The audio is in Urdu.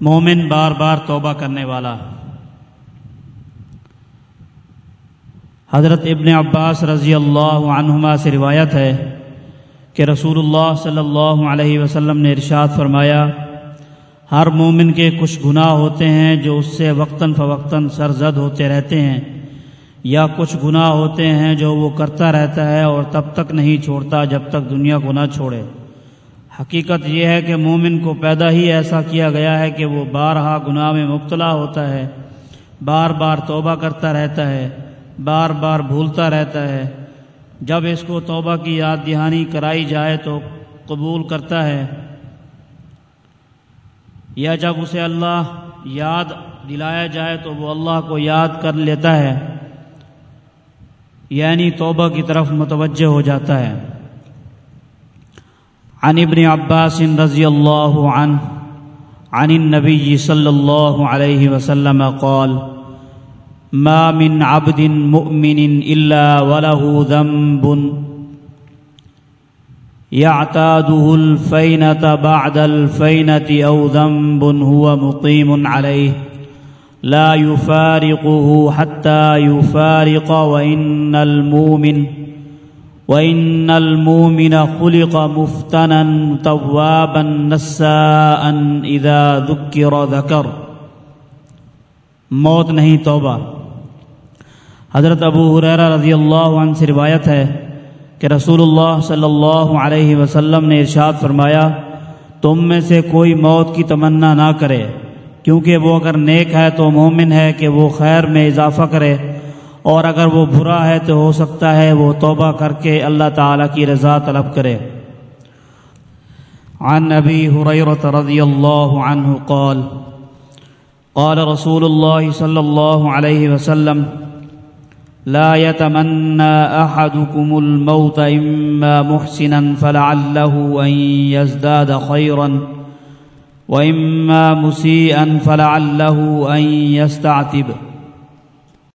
مومن بار بار توبہ کرنے والا۔ حضرت ابن عباس رضی اللہ عنہما سے روایت ہے کہ رسول اللہ صلی اللہ علیہ وسلم نے ارشاد فرمایا، ہر مومن کے کچھ گناہ ہوتے ہیں جو اس سے وقتاً فوقتاً سرزد ہوتے رہتے ہیں، یا کچھ گناہ ہوتے ہیں جو وہ کرتا رہتا ہے اور تب تک نہیں چھوڑتا جب تک دنیا کو نہ چھوڑے۔ حقیقت یہ ہے کہ مومن کو پیدا ہی ایسا کیا گیا ہے کہ وہ بارہا گناہ میں مبتلا ہوتا ہے، بار بار توبہ کرتا رہتا ہے، بار بار بھولتا رہتا ہے۔ جب اس کو توبہ کی یاد دہانی کرائی جائے تو قبول کرتا ہے۔ یا جب اسے اللہ یاد دلایا جائے تو وہ اللہ کو یاد کر لیتا ہے یعنی توبہ کی طرف متوجہ ہو جاتا ہے۔ عن ابن عباس رضی اللہ عنہ عن النبي صلى الله عليه وسلم قال ما من عبد مؤمن إلا وله ذنب يعتاده الفينة بعد الفينة أو ذنب هو مقيم عليه لا يفارقه حتى يفارق وإن المؤمن وإن المؤمن خلق مفتنا توابا نساء إذا ذكر ذكر موت نہیں، توبہ۔ حضرت ابو حریرہ رضی اللہ عنہ سے روایت ہے کہ رسول اللہ صلی اللہ علیہ وسلم نے ارشاد فرمایا، تم میں سے کوئی موت کی تمنا نہ کرے، کیونکہ وہ اگر نیک ہے تو مومن ہے کہ وہ خیر میں اضافہ کرے۔ اور اگر وہ برا ہے تو ہو سکتا ہے وہ توبہ کر کے اللہ تعالیٰ کی رضا طلب کرے۔ عن ابی حریرت رضی اللہ عنہ قال قال رسول الله صلى الله عليه وسلم، لا يتمنى أحدكم الموت إما محسنا فلعله أن يزداد خيرا وإما مسيئا فلعله أن يستعتب